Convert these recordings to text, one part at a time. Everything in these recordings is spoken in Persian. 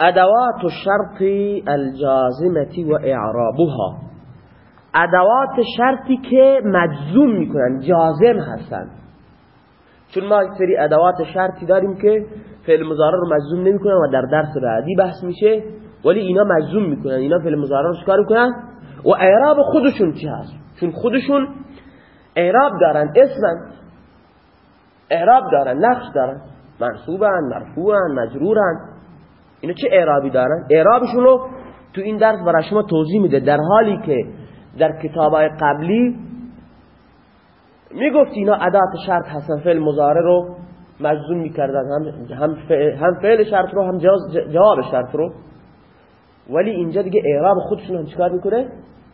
ادوات شرط الجازمتی و اعرابها ادوات شرطی که مجزوم می‌کنن جازم هستن. چون ما سری ادوات شرطی داریم که فعل مضارع رو مجزوم نمی‌کنن و در درس بعدی بحث میشه ولی اینا مجزوم می‌کنن. اینا فعل مضارع رو چکار می‌کنن؟ و اعراب خودشون چی هست؟ چون خودشون اعراب دارن اسمن. اعراب دارن نقش دارن. منصوبن مرفوعن مجرورن. اینا چه اعرابی دارن؟ اعرابشون رو تو این درس برای شما توضیح میده. در حالی که در کتابای قبلی می‌گفت اینا ادات شرط هستن فعل مضارع رو مجزوم می‌کردن. هم هم فعل شرط رو هم جواب شرط رو. ولی اینجا دیگه اعراب خودشون هم چیکار می‌کنه؟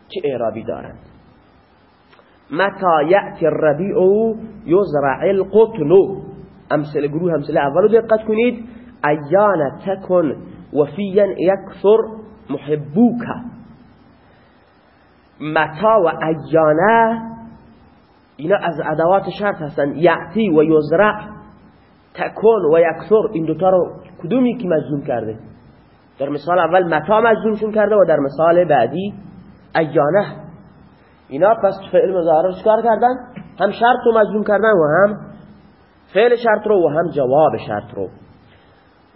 چه اعرابی دارن؟ متا یأتی الربیع یزرع القطن؟ امثله گروه امثله اولو دقت کنید. ایان تکن وفیا یکثر محبوک متا و ایانه اینا از ادوات شرط هستن. یعتی و یزرع تکن و یکثر. این دوتا رو کدومی که مجزوم کرده؟ در مثال اول متا مجزومشون کرده و در مثال بعدی ایانه. اینا پس فعل مضارع رو چکار کردن؟ هم شرط رو مجزوم کردن و هم فعل شرط رو و هم جواب شرط رو.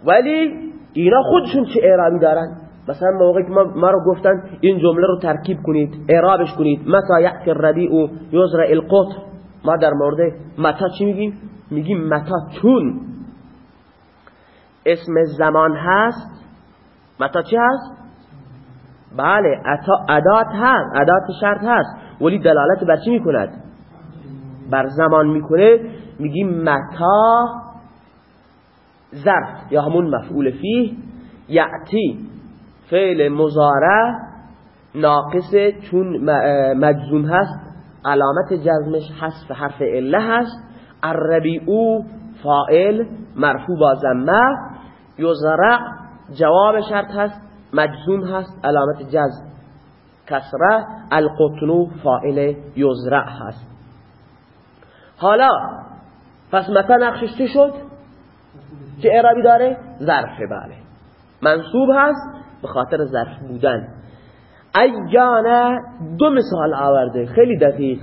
ولی اینا خودشون چه اعرابی دارن؟ مثلا موقعی که ما رو گفتن این جمله رو ترکیب کنید اعرابش کنید. متا یأتی و یزرع القطر؟ ما در مورد متا چی میگیم؟ میگیم متا چون. اسم زمان هست. متا چی هست؟ بله ادات هست ادات شرط هست. ولی دلالت بر چی می‌کند؟ بر زمان می‌کنه. میگیم متا ظرف یا همون مفعول فیه یعتی فعل مزارع ناقص چون مجزوم هست علامت جزمش حذف حرف اله هست. الربیعو فائل مرفوع با زمه یزرع جواب شرط هست مجزوم هست علامت جزم کسره. القطنو فائل یزرع هست. حالا پس متا نقشش چی شد؟ چه اعرابی داره؟ ظرف بله. منصوب هست به خاطر ظرف بودن. ایانه دو مثال آورده خیلی دقیق.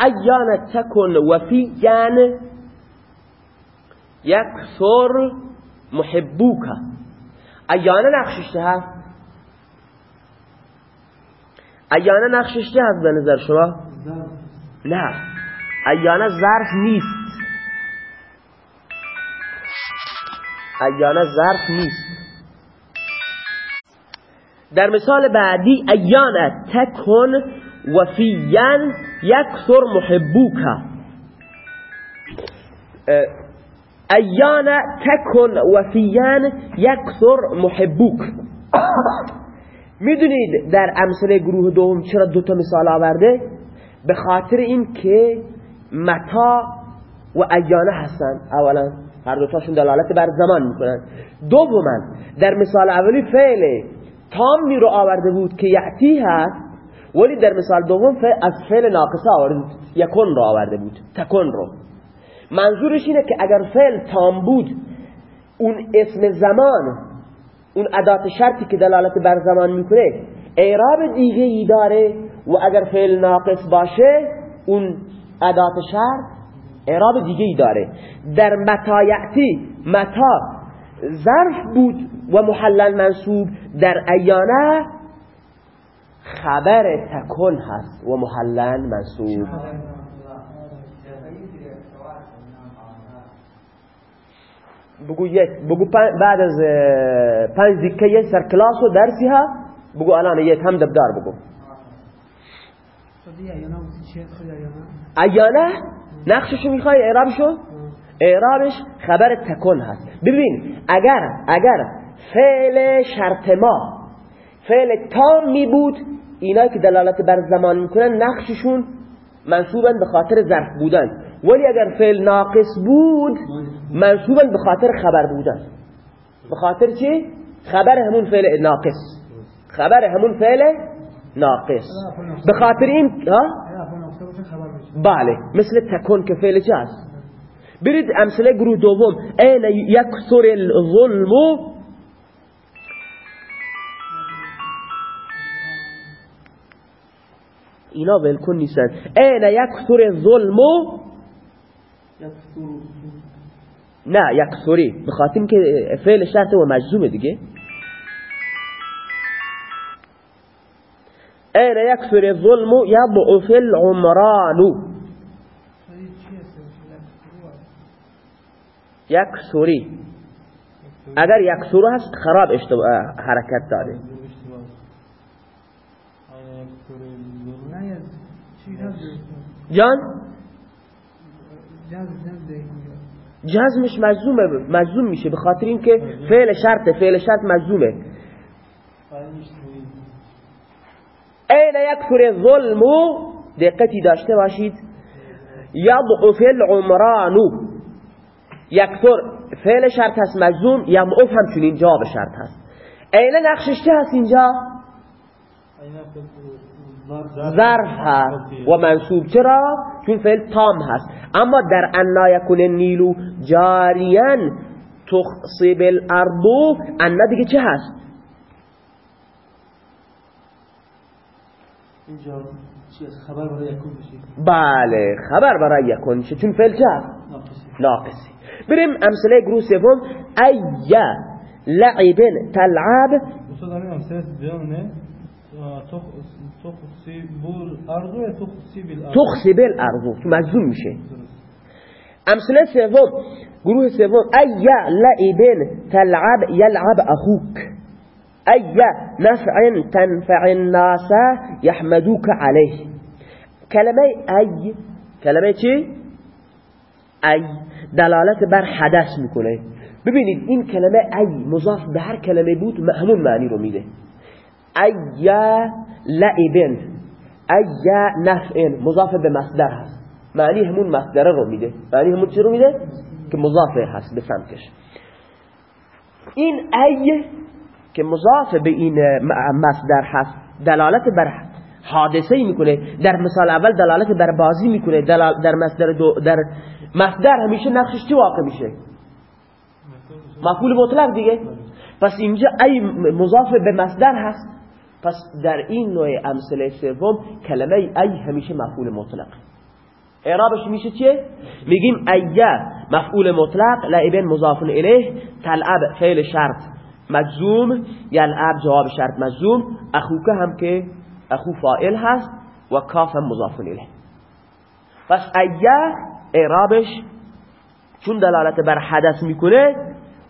ایانه تکن وفیان یکثر محبوکا. ایانه نقشش هست. ایانه نقشش هست به نظر شما؟ نه. ایانه ظرف نیست. ایانه ظرف نیست. در مثال بعدی ایانه تکن وفیان یکثر محبوکا ایانه تکن وفیان یکثر محبوک. می‌دونید در امثله گروه دوم چرا دوتا مثال آورده؟ به خاطر این که متا و ایانه هستن اولا. هر دوتاشون دلالت بر زمان می‌کنن. دوما در مثال اولی فعل تامی رو آورده بود که یعتی هست ولی در مثال دوم از فعل ناقصه آورده بود. یکن رو آورده بود. تکن رو. منظورش اینه که اگر فعل تام بود اون اسم زمان اون ادات شرطی که دلالت بر زمان می‌کنه اعراب دیگه ای داره و اگر فعل ناقص باشه اون ادات شرط اعراب دیگه ای داره. در متایعتی متا ظرف بود و محلل منصوب در ایانه خبر تکن هست و محلل منصوب. بگو یک بگو بعد از پنج دیکه یک سر کلاس و درسی ها بگو الان یک هم دبدار بگو. ایانه؟ نقششو می‌خوای اعرابشو؟ اعرابش خبر تکن هست. ببین اگر اگر فعل شرط ما فعل تام می بود اینا که دلالت بر زمان می‌کنن نقششون منصوبن به خاطر ظرف بودن. ولی اگر فعل ناقص بود منصوبن به خاطر خبر بودن. به خاطر چی؟ خبر همون فعل ناقص. خبر همون فعل ناقص. به خاطر این ها؟ باله مثل تکون که فعل چه است؟ برید امثله گروه دوم. این یکثر الظلم. اینا بلکن نیستن. این یکثر الظلم. نه یکثری بخاطر که فعل شرط و مجزوم دیگه. این یکثر الظلم یضعف العمران. العمرانو یکثری اگر یکثر هست خراب حرکت داره جان؟ جزمش مجزومه مجزوم میشه به خاطر اینکه فعل شرط فعل شرط مجزومه. این یکفر ظلمو دقتی داشته باشید. یضعف العمرانو یکفر فعل شرط هست مجزوم یضعف همچنین جواب شرط هست. این نقشش چه هست اینجا؟ ظرف. هست و منصوب. چرا؟ چون فعل تام هست. اما در انا یکون نیلو جاریان تخصب الارضو انا دیگه چه هست؟ اینجا خبر برای یکون بله خبر برای یکون میشه. چون فعل چه هست؟ ناقصی. بریم أمثلة گروه سوم ایا لعب تلعب. تخصی بالارض مجزوم میشه. أمثلة سوم گروه سوم ایا لعب تلعب یلعب اخوک أي نفع تنفع الناس يحمدوك عليه. كلمة أي كلمة ای دلالت بر حدث می‌کنه. ببینید این کلمه ای مضاف به هر کلمه بود همون معنی رو میده. ایا لعبن ایا نفعن مضاف به مصدر هست. معنی همون مصدره رو میده. معنی همون چی رو میده؟ که مضافه هست به سمتش. این ای که مضاف به این مصدر هست دلالت بر حادثه می‌کنه. در مثال اول دلالت بر بازی می‌کنه در مصدر دو در مصدر همیشه نقشش چی واقع میشه؟ مفعول مطلق دیگه. پس اینجا ای مضاف به مصدر هست. پس در این نوع امثله سوم کلمه ای همیشه مفعول مطلق. اعرابش میشه چیه؟ میگیم ایه مفعول مطلق لعبن مضاف الیه تلعب فعل شرط مجزوم یلعب جواب شرط مجزوم اخوکه هم که اخو فائل هست و کاف هم مضاف الیه. پس ایه اعرابش چون دلالت بر حدث می‌کنه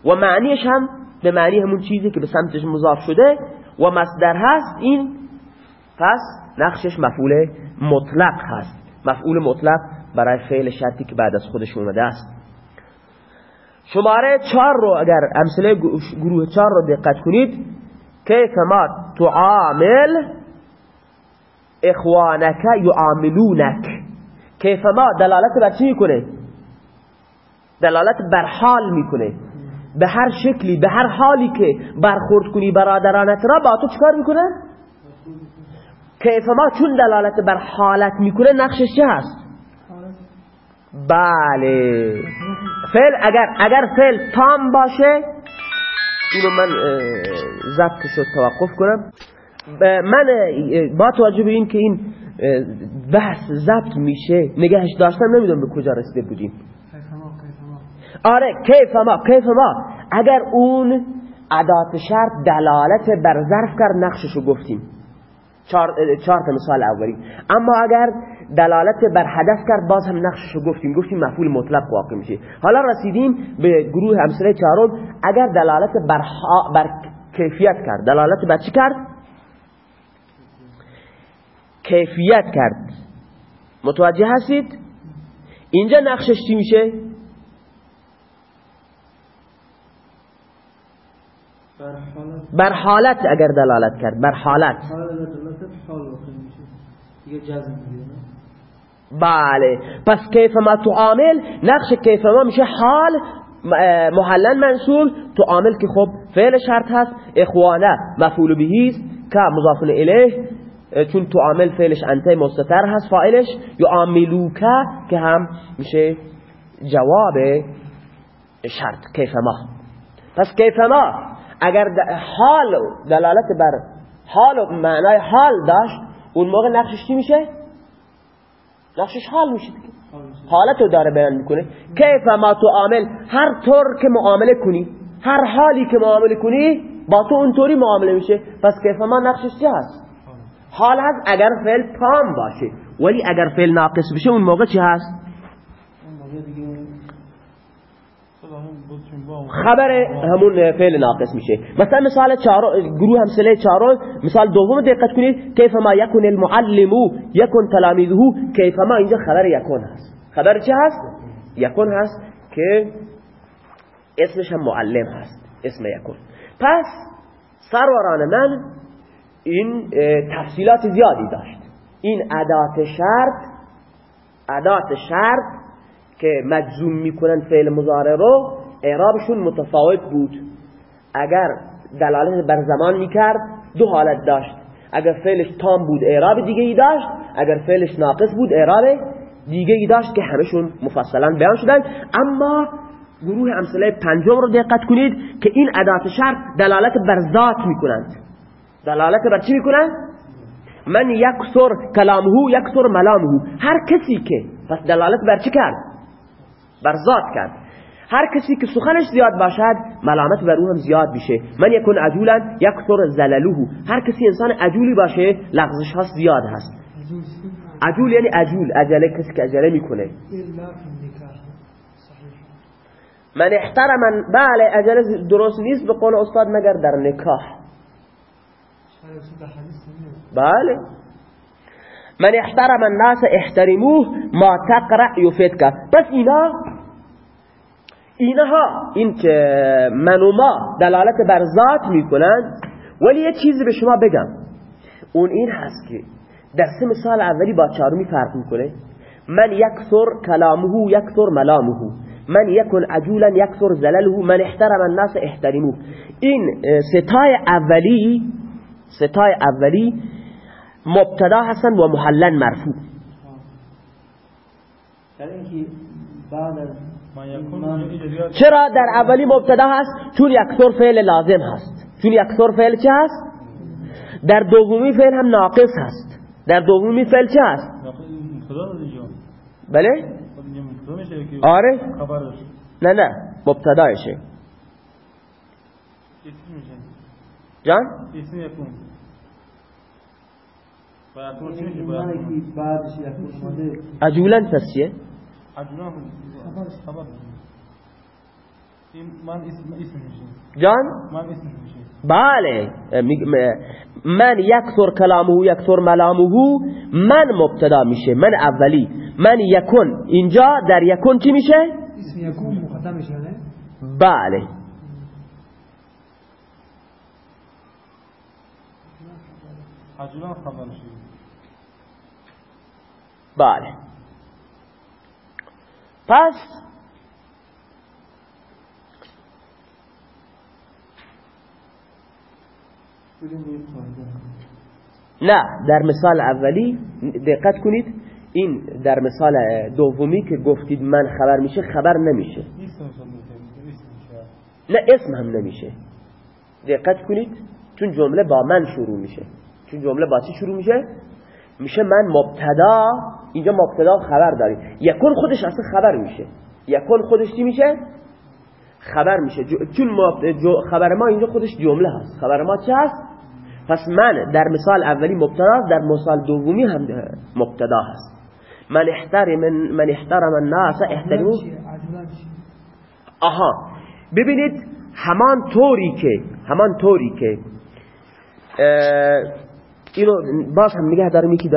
و معنیش هم به معنی همون چیزی که به سمتش مضاف شده و مصدر هست این پس نقشش مفعول مطلق هست. مفعول مطلق برای فعل شرطی که بعد از خودش اومده است. شماره چار رو اگر امثله گروه چار رو دقت کنید کیف ما تعامل اخوانک یعاملونک کیف ما دلالت بر چی می‌کنه؟ دلالت بر حال می‌کنه. به هر شکلی به هر حالی که برخورد کنی برادرانت را با تو چکار می‌کنه؟ کیف ما چون دلالت بر حالت می‌کنه نقشش چه هست؟ بله. فعل اگر اگر فعل تام باشه اینو من ضبط شد توقف کنم. من با توجه به این که این بحث ضبط میشه نگهش داشتم نمی‌دونم به کجا رسیده بودیم. آره کیف ما کیف ما اگر اون عدات شرط دلالت بر ظرف کرد نقششو گفتیم. چهار, تا مثال اولی اما اگر دلالت بر حدث کرد باز هم نقششو گفتیم. گفتیم مفعول مطلق واقع میشه. حالا رسیدیم به گروه همسره چهارم. اگر دلالت بر, بر کیفیت کرد دلالت بر چی کرد کیفیت کرد. متوجه هستید؟ اینجا نقشش چی میشه؟ بر حالت اگر دلالت کرد بر حالت. بله. پس کیف ما تعامل نقش کیف ما میشه حال محلن منصول. تعامل که خب فعل شرط هست اخوانه مفعول بهیست که مضاف الیه. چون تعامل فعلش انته مستتر هست فاعلش یعاملوکه که هم میشه جواب شرط کیف ما. پس کیف ما اگر حال دلالت بر حال و معنای حال داشت اون موقع نقشش چی میشه؟ نقشش حال میشه دیگه. حالتو داره بیان می‌کنه. کیف ما تو عامل هر طور که معامله کنی هر حالی که معامله کنی با تو اونطوری معامله میشه. پس کیف ما نقشش چه هست؟ حال هست اگر فعل تام باشه. ولی اگر فعل ناقص بشه اون موقع چه هست؟ خبر همون فعل ناقص میشه. مثلا مثال چهار گروه همسله چهارم مثال دوم دقت کنید. کیف ما یکون المعلم یکون تلاميذه کیف ما اینجا خبر یکون هست. خبر چه هست؟ یکون هست که اسمش هم معلم هست. اسم یکون پس سروران من این تفصیلات زیادی داشت. این ادات شرط ادات شرط که مجزوم می‌کنن فعل مضارع رو اعرابشون متفاوت بود. اگر دلالت بر زمان می‌کرد دو حالت داشت. اگر فعلش تام بود اعراب دیگه ای داشت. اگر فعلش ناقص بود اعراب دیگه ای داشت که همشون مفصلا بیان شدن. اما گروه امثله پنجم رو دقت کنید که این ادات شرط دلالت بر ذات می‌کنند. دلالت بر چی می‌کنند من یکسر کلامه یکسر ملامه هر کسی که پس دلالت بر چی کرد؟ بر ذات کرد. هر کسی که سخنش زیاد باشد ملامت بر او هم زیاد میشه. من یکون عجولا یکسر زللوه هر کسی انسان عجولی باشه لغزش ها زیاد هست. عجول یعنی عجول عجله کسی که عجله می‌کنه. من احترم بله عجله درست نیست به قول استاد مگر در نکاح. بله. من احترم الناس احترموه ما تقرأ یفید که پس اینا اینها این که من و ما دلالت بر ذات می‌کنن ولی یه چیزی به شما بگم. اون این هست که در سه مثال اولی با چهارمی فرق می‌کنه. من یکثر کلامه یکثر ملامه. من یکن عجولا یکثر زلله. من احترم الناس احترموه. این ستای اولی ستای اولی مبتدا هستن و محلن مرفوع. بیاد چرا در اولی مبتدا هست؟ چون یکثر فعل لازم هست. چون یکثر فعل چه هست؟ در دومی فعل هم ناقص هست. در دومی فعل چه هست؟ بله؟ خب آره. نه نه. مبتدایشه. جان؟ اسم یکون و یکون چی میشه این با منی یکون که بعدش یکون اومده عجولا پس چیه عجولا خبر این من اسم اسم میشه. جان؟ من اسم میشه. بله. می- م- من یکثر کلامه یکثر ملامه من مبتدا میشه من اولی. من یکن اینجا در یکن چی میشه؟ اسم يكون مقدمش يعني بله عجولا خبرش بله. پس نه در مثال اولی دقت کنید این در مثال دومی که گفتید من خبر میشه خبر نمیشه. نه اسم هم نمیشه. دقت کنید چون جمله با من شروع میشه. چون جمله با چی شروع میشه؟ میشه من مبتدا اینجا مبتدا خبر داریم. یکون خودش اصلا خبر میشه. یکون خودش چی میشه؟ خبر میشه. چون خبر ما اینجا خودش جمله هست. خبر ما چه هست؟ پس من در مثال اولی مبتدا در مثال دومی هم مبتدا هست. من احترم من احترم الناس شيء آها. ببینید همان طوری که همان طوری که اینو باز هم نگه دارم یکی